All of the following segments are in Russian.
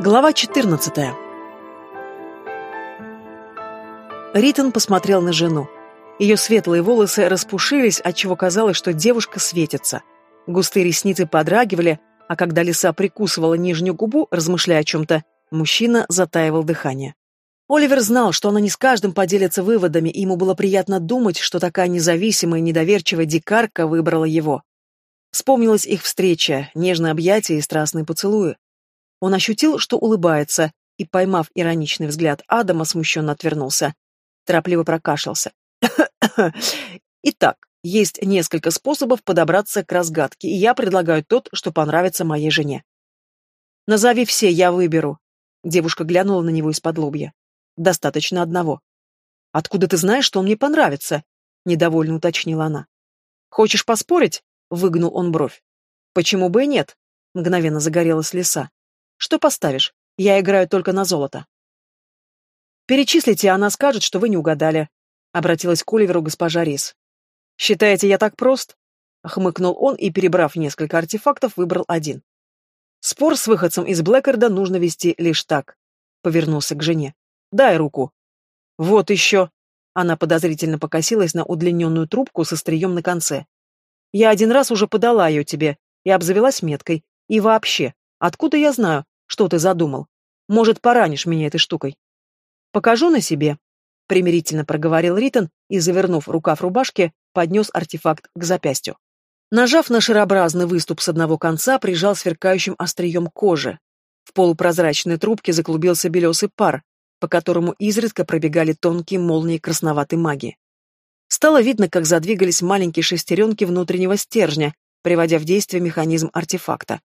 Глава 14. Ритон посмотрел на жену. Ее светлые волосы распушились, отчего казалось, что девушка светится. Густые ресницы подрагивали, а когда лиса прикусывала нижнюю губу, размышляя о чем-то, мужчина затаивал дыхание. Оливер знал, что она не с каждым поделится выводами, и ему было приятно думать, что такая независимая и недоверчивая дикарка выбрала его. Вспомнилась их встреча, нежное объятие и страстные поцелуи. Он ощутил, что улыбается, и, поймав ироничный взгляд Адама, смущенно отвернулся. Торопливо прокашлялся. Итак, есть несколько способов подобраться к разгадке, и я предлагаю тот, что понравится моей жене. Назови все, я выберу. Девушка глянула на него из-под лобья. Достаточно одного. Откуда ты знаешь, что он мне понравится? Недовольно уточнила она. Хочешь поспорить? Выгнул он бровь. Почему бы и нет? Мгновенно загорелась лиса. Что поставишь? Я играю только на золото. Перечислите, она скажет, что вы не угадали. Обратилась к Оливеру госпожа Рис. Считаете, я так прост? Хмыкнул он и, перебрав несколько артефактов, выбрал один. Спор с выходцем из Блэкарда нужно вести лишь так. Повернулся к жене. Дай руку. Вот еще. Она подозрительно покосилась на удлиненную трубку со острием на конце. Я один раз уже подала ее тебе и обзавелась меткой. И вообще, откуда я знаю, что ты задумал? Может, поранишь меня этой штукой? Покажу на себе. Примирительно проговорил Ритон и, завернув рукав рубашки, поднес артефакт к запястью. Нажав на шарообразный выступ с одного конца, прижал сверкающим острием кожи. В полупрозрачной трубке заклубился белесый пар, по которому изредка пробегали тонкие молнии красноватой магии. Стало видно, как задвигались маленькие шестеренки внутреннего стержня, приводя в действие механизм артефакта.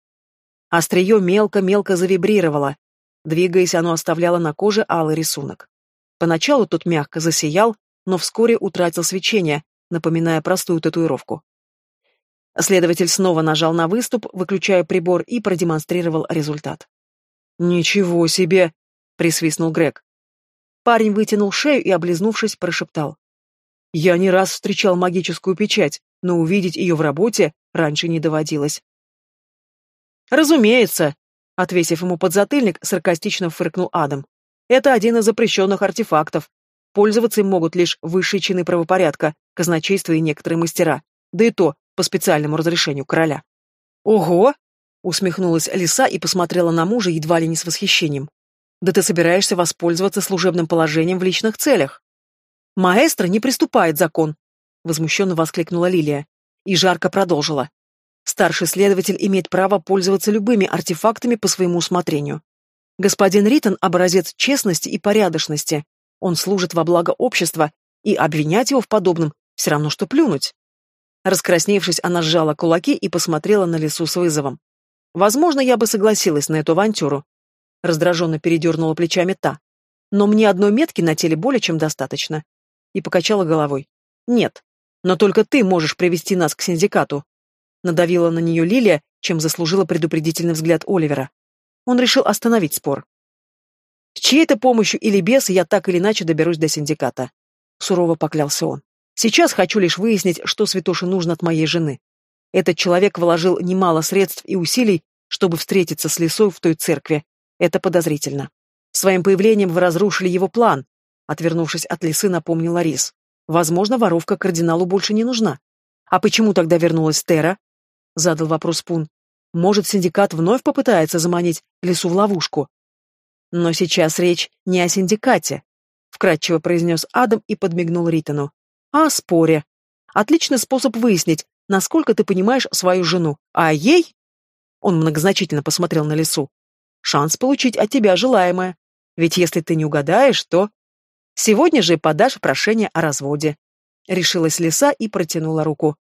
Острие мелко-мелко завибрировало. Двигаясь, оно оставляло на коже алый рисунок. Поначалу тот мягко засиял, но вскоре утратил свечение, напоминая простую татуировку. Следователь снова нажал на выступ, выключая прибор, и продемонстрировал результат. «Ничего себе!» — присвистнул Грег. Парень вытянул шею и, облизнувшись, прошептал. «Я не раз встречал магическую печать, но увидеть ее в работе раньше не доводилось. «Разумеется», — отвесив ему подзатыльник, саркастично фыркнул Адам. «Это один из запрещенных артефактов. Пользоваться им могут лишь высшие чины правопорядка, казначейство и некоторые мастера, да и то по специальному разрешению короля». «Ого!» — усмехнулась лиса и посмотрела на мужа едва ли не с восхищением. «Да ты собираешься воспользоваться служебным положением в личных целях?» «Маэстро не приступает закон!» — возмущенно воскликнула Лилия. И жарко продолжила. Старший следователь имеет право пользоваться любыми артефактами по своему усмотрению. Господин Риттон – образец честности и порядочности. Он служит во благо общества, и обвинять его в подобном все равно, что плюнуть. Раскрасневшись, она сжала кулаки и посмотрела на лесу с вызовом. Возможно, я бы согласилась на эту авантюру. Раздраженно передернула плечами та. Но мне одной метки на теле более чем достаточно. И покачала головой. Нет. Но только ты можешь привести нас к синдикату. Надавила на нее Лилия, чем заслужила предупредительный взгляд Оливера. Он решил остановить спор. «С чьей-то помощью или без я так или иначе доберусь до синдиката», — сурово поклялся он. «Сейчас хочу лишь выяснить, что Святоше нужно от моей жены. Этот человек вложил немало средств и усилий, чтобы встретиться с лесой в той церкви. Это подозрительно. Своим появлением вы разрушили его план», — отвернувшись от лисы, напомнил Ларис. «Возможно, воровка кардиналу больше не нужна. А почему тогда вернулась Тера? — задал вопрос Пун. «Может, синдикат вновь попытается заманить лесу в ловушку?» «Но сейчас речь не о синдикате», — вкратчиво произнес Адам и подмигнул Ритану. «А о споре. Отличный способ выяснить, насколько ты понимаешь свою жену, а ей...» Он многозначительно посмотрел на лесу. «Шанс получить от тебя желаемое. Ведь если ты не угадаешь, то...» «Сегодня же подашь прошение о разводе», — решилась лиса и протянула руку.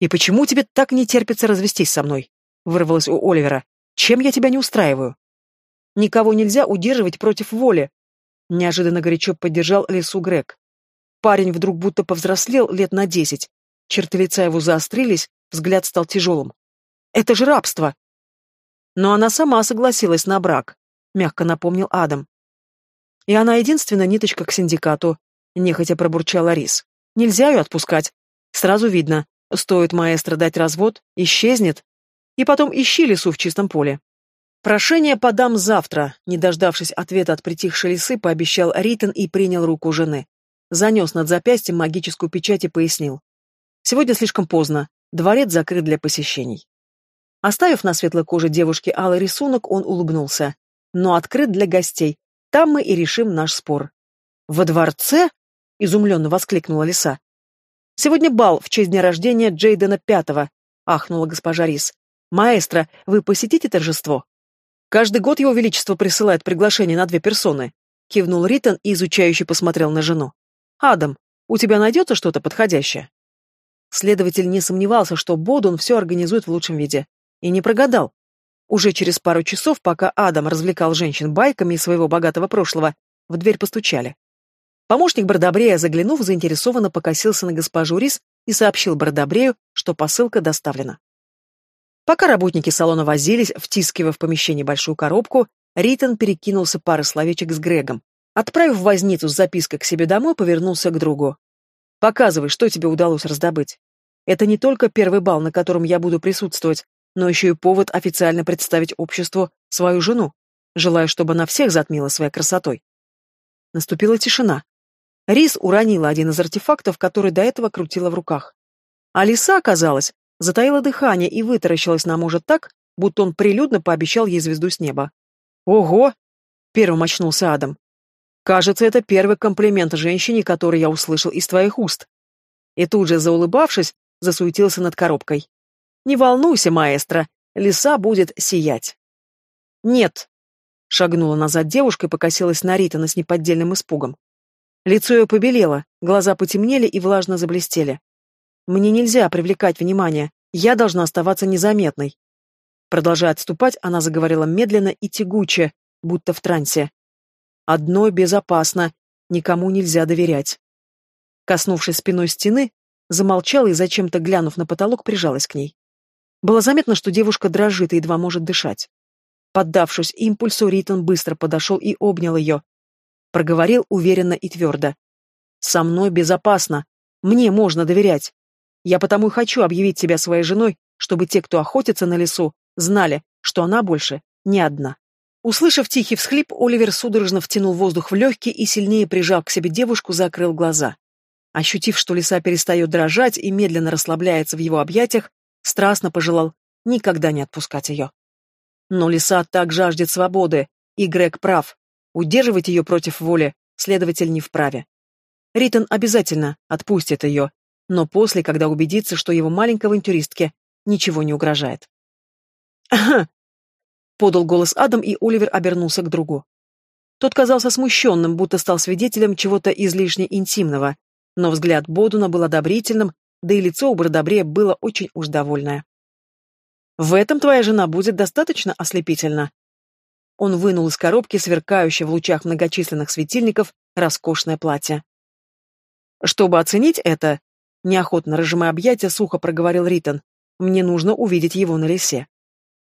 «И почему тебе так не терпится развестись со мной?» — вырвалось у Оливера. «Чем я тебя не устраиваю?» «Никого нельзя удерживать против воли», — неожиданно горячо поддержал лесу Грег. Парень вдруг будто повзрослел лет на десять. Черты лица его заострились, взгляд стал тяжелым. «Это же рабство!» «Но она сама согласилась на брак», — мягко напомнил Адам. «И она единственная ниточка к синдикату», — нехотя пробурчала Рис. «Нельзя ее отпускать. Сразу видно, Стоит маэстро дать развод, исчезнет. И потом ищи лесу в чистом поле. Прошение подам завтра, не дождавшись ответа от притихшей лисы, пообещал Ритон и принял руку жены. Занес над запястьем магическую печать и пояснил. Сегодня слишком поздно, дворец закрыт для посещений. Оставив на светлой коже девушки алый рисунок, он улыбнулся. Но открыт для гостей, там мы и решим наш спор. «Во дворце?» — изумленно воскликнула лиса. «Сегодня бал в честь дня рождения Джейдена Пятого», — ахнула госпожа Рис. «Маэстро, вы посетите торжество?» Каждый год его величество присылает приглашение на две персоны. Кивнул Ритон и изучающе посмотрел на жену. Адам, у тебя найдется что-то подходящее? Следователь не сомневался, что Бодун все организует в лучшем виде. И не прогадал. Уже через пару часов, пока Адам развлекал женщин байками из своего богатого прошлого, в дверь постучали. Помощник Бардабрея, заглянув, заинтересованно покосился на госпожу Рис и сообщил Бардабрею, что посылка доставлена. Пока работники салона возились, втискивая в помещение большую коробку, Ритон перекинулся парой словечек с Грегом. Отправив возницу с запиской к себе домой, повернулся к другу. «Показывай, что тебе удалось раздобыть. Это не только первый бал, на котором я буду присутствовать, но еще и повод официально представить обществу свою жену. Желаю, чтобы она всех затмила своей красотой». Наступила тишина. Рис уронила один из артефактов, который до этого крутила в руках. А лиса, оказалось, затаила дыхание и вытаращилась на мужа так, будто он прилюдно пообещал ей звезду с неба. «Ого!» — первым очнулся Адам. «Кажется, это первый комплимент женщине, который я услышал из твоих уст». И тут же, заулыбавшись, засуетился над коробкой. «Не волнуйся, маэстро, лиса будет сиять». «Нет», — шагнула назад девушка и покосилась на Ритана с неподдельным испугом. Лицо ее побелело, глаза потемнели и влажно заблестели. Мне нельзя привлекать внимание, я должна оставаться незаметной. Продолжая отступать, она заговорила медленно и тягуче, будто в трансе. Одно безопасно, никому нельзя доверять. Коснувшись спиной стены, замолчала и, зачем-то глянув на потолок, прижалась к ней. Было заметно, что девушка дрожит и едва может дышать. Поддавшись импульсу, Ритон быстро подошел и обнял ее. Проговорил уверенно и твердо. «Со мной безопасно. Мне можно доверять. Я потому и хочу объявить себя своей женой, чтобы те, кто охотится на лесу, знали, что она больше не одна. Услышав тихий всхлип, Оливер судорожно втянул воздух в легкие и сильнее прижав к себе девушку, закрыл глаза. Ощутив, что лиса перестает дрожать и медленно расслабляется в его объятиях, страстно пожелал никогда не отпускать ее. Но лиса так жаждет свободы, и Грег прав. Удерживать ее против воли следователь не вправе. Ритон обязательно отпустит ее, но после, когда убедится, что его маленькой авантюристке ничего не угрожает. «Ага!» — подал голос Адам, и Оливер обернулся к другу. Тот казался смущенным, будто стал свидетелем чего-то излишне интимного, но взгляд Бодуна был одобрительным, да и лицо у Бродобрея было очень уж довольное. «В этом твоя жена будет достаточно ослепительна». Он вынул из коробки, сверкающее в лучах многочисленных светильников, роскошное платье. Чтобы оценить это, Неохотно разжимая объятия, сухо проговорил Ритон. «Мне нужно увидеть его на лесе».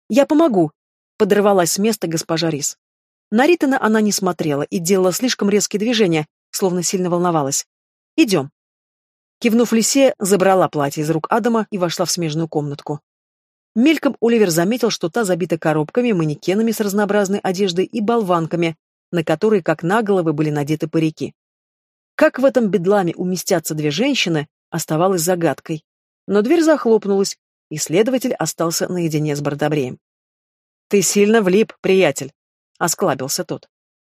«Я помогу», — подрывалась с места госпожа Рис. На Ритона она не смотрела и делала слишком резкие движения, словно сильно волновалась. «Идем». Кивнув лисе, забрала платье из рук Адама и вошла в смежную комнатку. Мельком Оливер заметил, что та забита коробками, манекенами с разнообразной одеждой и болванками, на которые, как на головы, были надеты парики. Как в этом бедламе уместятся две женщины, оставалась загадкой. Но дверь захлопнулась, и следователь остался наедине с Бардабреем. «Ты сильно влип, приятель», — осклабился тот.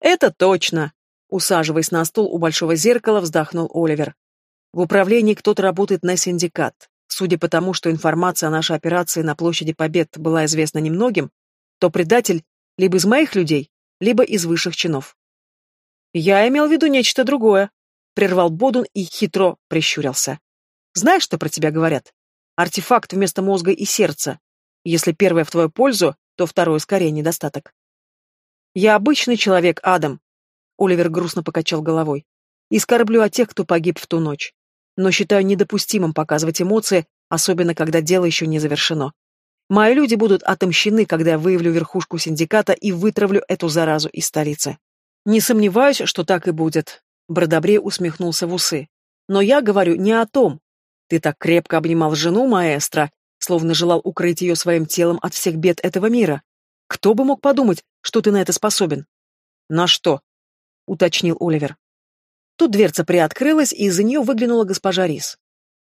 «Это точно», — усаживаясь на стул у большого зеркала, вздохнул Оливер. «В управлении кто-то работает на синдикат. Судя по тому, что информация о нашей операции на площади Побед была известна немногим, то предатель либо из моих людей, либо из высших чинов». «Я имел в виду нечто другое», — прервал Бодун и хитро прищурился. Знаешь, что про тебя говорят? Артефакт вместо мозга и сердца. Если первое в твою пользу, то второе скорее недостаток. Я обычный человек, Адам. Оливер грустно покачал головой. И скорблю о тех, кто погиб в ту ночь. Но считаю недопустимым показывать эмоции, особенно когда дело еще не завершено. Мои люди будут отомщены, когда я выявлю верхушку синдиката и вытравлю эту заразу из столицы. Не сомневаюсь, что так и будет. Бродобрей усмехнулся в усы. Но я говорю не о том, ты так крепко обнимал жену, маэстро, словно желал укрыть ее своим телом от всех бед этого мира. Кто бы мог подумать, что ты на это способен? На что? уточнил Оливер. Тут дверца приоткрылась, и из-за нее выглянула госпожа Рис.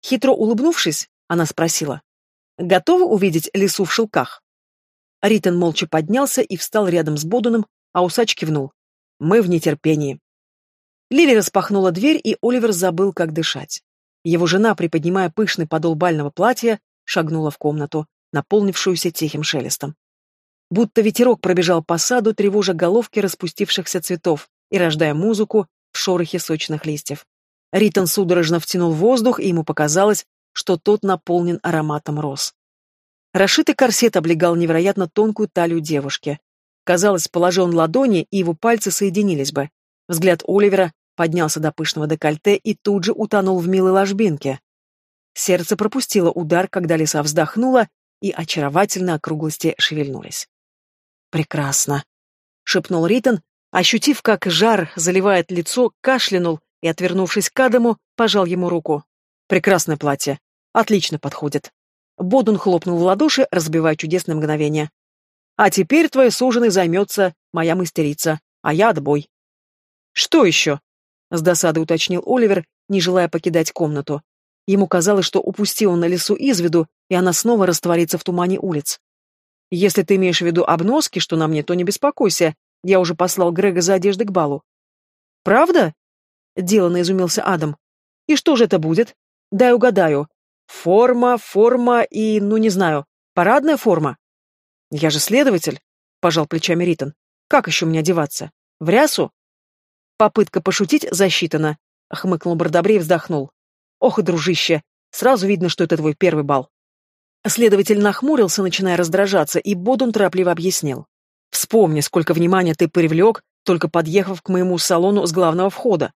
Хитро улыбнувшись, она спросила. «Готовы увидеть лису в шелках?» Ритон молча поднялся и встал рядом с Бодуном, а усач кивнул. «Мы в нетерпении». Лили распахнула дверь, и Оливер забыл, как дышать. Его жена, приподнимая пышный подол бального платья, шагнула в комнату, наполнившуюся тихим шелестом. Будто ветерок пробежал по саду, тревожа головки распустившихся цветов и рождая музыку в шорохе сочных листьев. Ритон судорожно втянул воздух, и ему показалось, что тот наполнен ароматом роз. Расшитый корсет облегал невероятно тонкую талию девушки. Казалось, положил он ладони, и его пальцы соединились бы. Взгляд Оливера поднялся до пышного декольте и тут же утонул в милой ложбинке. Сердце пропустило удар, когда лиса вздохнула, и очаровательно округлости шевельнулись. «Прекрасно», — шепнул Ритон, ощутив, как жар заливает лицо, кашлянул и, отвернувшись к Адаму, пожал ему руку. «Прекрасное платье. Отлично подходит». Бодун хлопнул в ладоши, разбивая чудесное мгновение. «А теперь твоей суженой займется моя мастерица, а я отбой». «Что еще?» — с досадой уточнил Оливер, не желая покидать комнату. Ему казалось, что упустил он на лесу из виду, и она снова растворится в тумане улиц. «Если ты имеешь в виду обноски, что на мне, то не беспокойся. Я уже послал Грега за одеждой к балу». «Правда?» — деланно изумился Адам. «И что же это будет? Дай угадаю. Форма, форма и, ну не знаю, парадная форма?» «Я же следователь», — пожал плечами Ритон. «Как еще мне одеваться? В рясу?» Попытка пошутить засчитана, хмыкнул Бардобрей и вздохнул. Ох, дружище, сразу видно, что это твой первый бал. Следователь нахмурился, начиная раздражаться, и Бодун торопливо объяснил. Вспомни, сколько внимания ты привлек, только подъехав к моему салону с главного входа.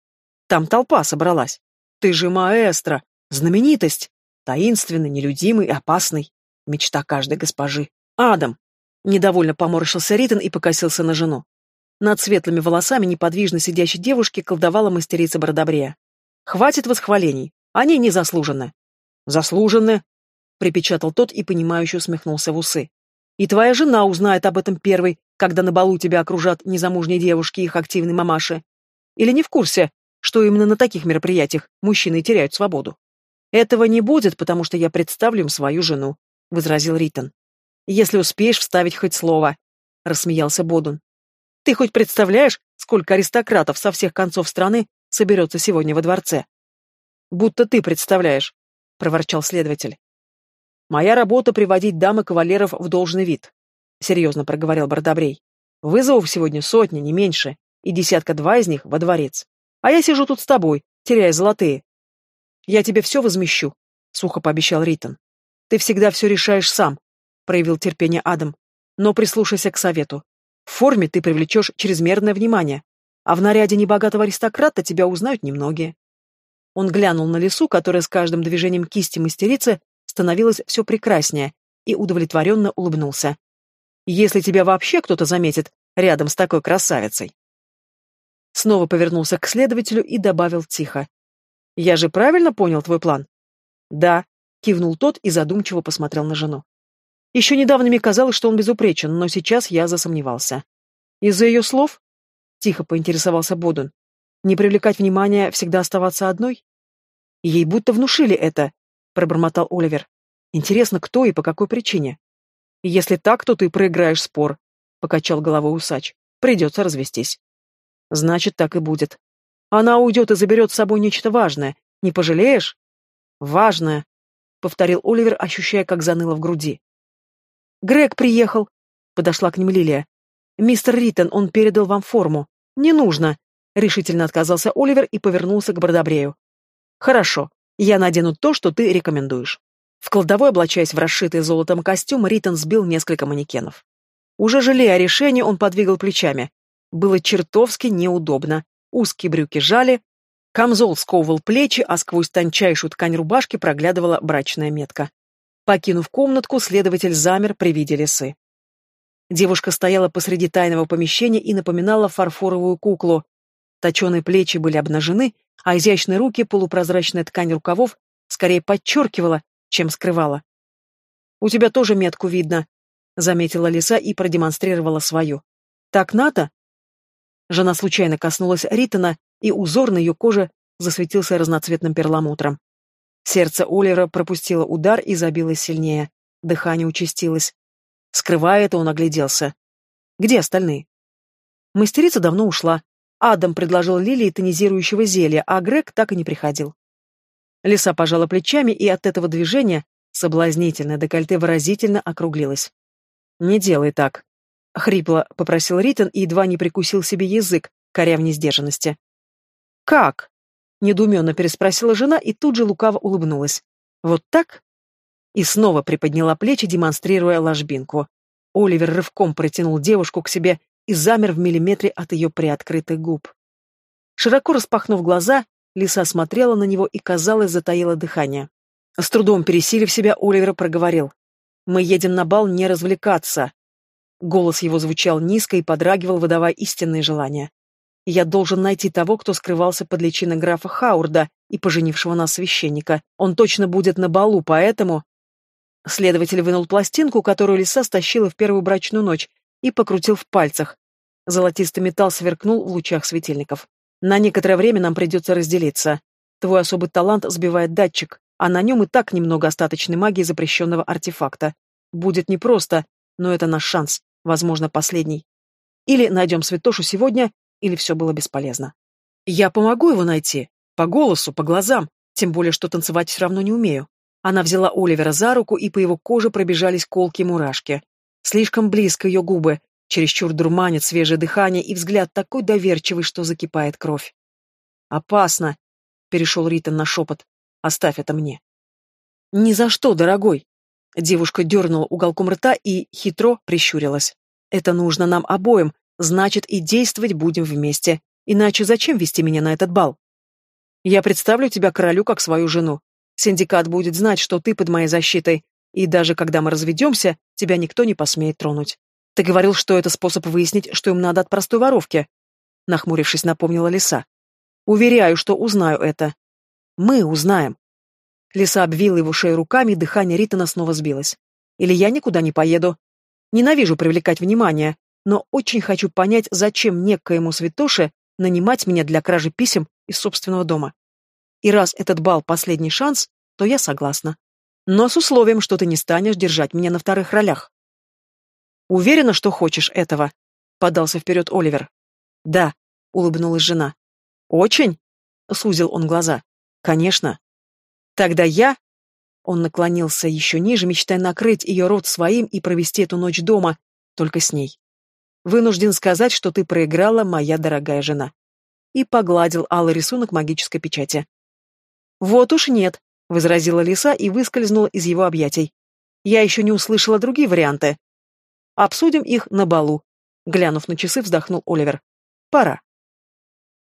Там толпа собралась. Ты же маэстро, знаменитость, таинственный, нелюдимый, опасный. Мечта каждой госпожи. Адам. Недовольно поморщился Ритон и покосился на жену. Над светлыми волосами неподвижно сидящей девушки колдовала мастерица Бородобрея. «Хватит восхвалений. Они не заслужены». «Заслужены», — припечатал тот и понимающе усмехнулся в усы. «И твоя жена узнает об этом первой, когда на балу тебя окружат незамужние девушки и их активные мамаши. Или не в курсе, что именно на таких мероприятиях мужчины теряют свободу?» «Этого не будет, потому что я представлю им свою жену», — возразил Ритон. «Если успеешь вставить хоть слово», — рассмеялся Бодун. Ты хоть представляешь, сколько аристократов со всех концов страны соберется сегодня во дворце? Будто ты представляешь, проворчал следователь. Моя работа приводить дам и кавалеров в должный вид, серьезно проговорил Бардобрей. Вызовов сегодня сотни, не меньше, и десятка-два из них во дворец. А я сижу тут с тобой, теряя золотые. Я тебе все возмещу, сухо пообещал Ритон. Ты всегда все решаешь сам, проявил терпение Адам. Но прислушайся к совету. В форме ты привлечешь чрезмерное внимание, а в наряде небогатого аристократа тебя узнают немногие. Он глянул на лесу, которая с каждым движением кисти мастерицы становилась все прекраснее, и удовлетворенно улыбнулся. «Если тебя вообще кто-то заметит рядом с такой красавицей». Снова повернулся к следователю и добавил тихо. «Я же правильно понял твой план?» «Да», — кивнул тот и задумчиво посмотрел на жену. Еще недавно мне казалось, что он безупречен, но сейчас я засомневался. Из-за ее слов? Тихо поинтересовался Бодун. Не привлекать внимания, всегда оставаться одной? Ей будто внушили это, пробормотал Оливер. Интересно, кто и по какой причине? Если так, то ты проиграешь спор, покачал головой усач. Придется развестись. Значит, так и будет. Она уйдет и заберет с собой нечто важное. Не пожалеешь? Важное, повторил Оливер, ощущая, как заныло в груди. «Грег приехал!» — подошла к ним Лилия. «Мистер Риттон, он передал вам форму. Не нужно!» — решительно отказался Оливер и повернулся к Бродобрею. «Хорошо, я надену то, что ты рекомендуешь». В кладовой, облачаясь в расшитый золотом костюм, Риттон сбил несколько манекенов. Уже жалея о решении, он подвигал плечами. Было чертовски неудобно. Узкие брюки жали, камзол сковывал плечи, а сквозь тончайшую ткань рубашки проглядывала брачная метка. Покинув комнатку, следователь замер при виде лисы. Девушка стояла посреди тайного помещения и напоминала фарфоровую куклу. Точеные плечи были обнажены, а изящные руки, полупрозрачная ткань рукавов, скорее подчеркивала, чем скрывала. «У тебя тоже метку видно», заметила лиса и продемонстрировала свою. Так Ната? Жена случайно коснулась Ритона, и узор на ее коже засветился разноцветным перламутром. Сердце Олера пропустило удар и забилось сильнее. Дыхание участилось. Скрывая это, он огляделся. Где остальные? Мастерица давно ушла. Адам предложил Лилии тонизирующего зелья, а Грег так и не приходил. Лиса пожала плечами, и от этого движения соблазнительное декольте выразительно округлилось. «Не делай так», — хрипло попросил Ритон и едва не прикусил себе язык, коря в несдержанности. «Как?» — недоуменно переспросила жена и тут же лукаво улыбнулась. «Вот так?» И снова приподняла плечи, демонстрируя ложбинку. Оливер рывком протянул девушку к себе и замер в миллиметре от ее приоткрытых губ. Широко распахнув глаза, Лиса смотрела на него и, казалось, затаила дыхание. С трудом пересилив себя, Оливер проговорил. «Мы едем на бал не развлекаться». Голос его звучал низко и подрагивал, выдавая истинные желания. «Я должен найти того, кто скрывался под личиной графа Хаурда и поженившего нас священника. Он точно будет на балу, поэтому...» Следователь вынул пластинку, которую лиса стащила в первую брачную ночь, и покрутил в пальцах. Золотистый металл сверкнул в лучах светильников. На некоторое время нам придется разделиться. Твой особый талант сбивает датчик, а на нем и так немного остаточной магии запрещенного артефакта. Будет непросто, но это наш шанс, возможно, последний. Или найдем святошу сегодня, или все было бесполезно. Я помогу его найти. По голосу, по глазам. Тем более, что танцевать все равно не умею. Она взяла Оливера за руку, и по его коже пробежались колки-мурашки. Слишком близко ее губы, чересчур дурманит свежее дыхание и взгляд такой доверчивый, что закипает кровь. «Опасно!» — перешел Ритон на шепот. «Оставь это мне». «Ни за что, дорогой!» Девушка дернула уголком рта и хитро прищурилась. «Это нужно нам обоим, значит, и действовать будем вместе. Иначе зачем вести меня на этот бал? Я представлю тебя королю как свою жену. Синдикат будет знать, что ты под моей защитой, и даже когда мы разведемся, тебя никто не посмеет тронуть. Ты говорил, что это способ выяснить, что им надо от простой воровки. Нахмурившись, напомнила Лиса. Уверяю, что узнаю это. Мы узнаем. Лиса обвила его шею руками, дыхание Ритана снова сбилось. Или я никуда не поеду. Ненавижу привлекать внимание, но очень хочу понять, зачем некоему святоше нанимать меня для кражи писем из собственного дома. И раз этот бал последний шанс, то я согласна. Но с условием, что ты не станешь держать меня на вторых ролях. Уверена, что хочешь этого? Подался вперед Оливер. Да, улыбнулась жена. Очень? Сузил он глаза. Конечно. Тогда я... Он наклонился еще ниже, мечтая накрыть ее рот своим и провести эту ночь дома, только с ней. Вынужден сказать, что ты проиграла, моя дорогая жена. И погладил алый рисунок магической печати. Вот уж нет, возразила лиса и выскользнула из его объятий. Я еще не услышала другие варианты. Обсудим их на балу. Глянув на часы, вздохнул Оливер. Пора.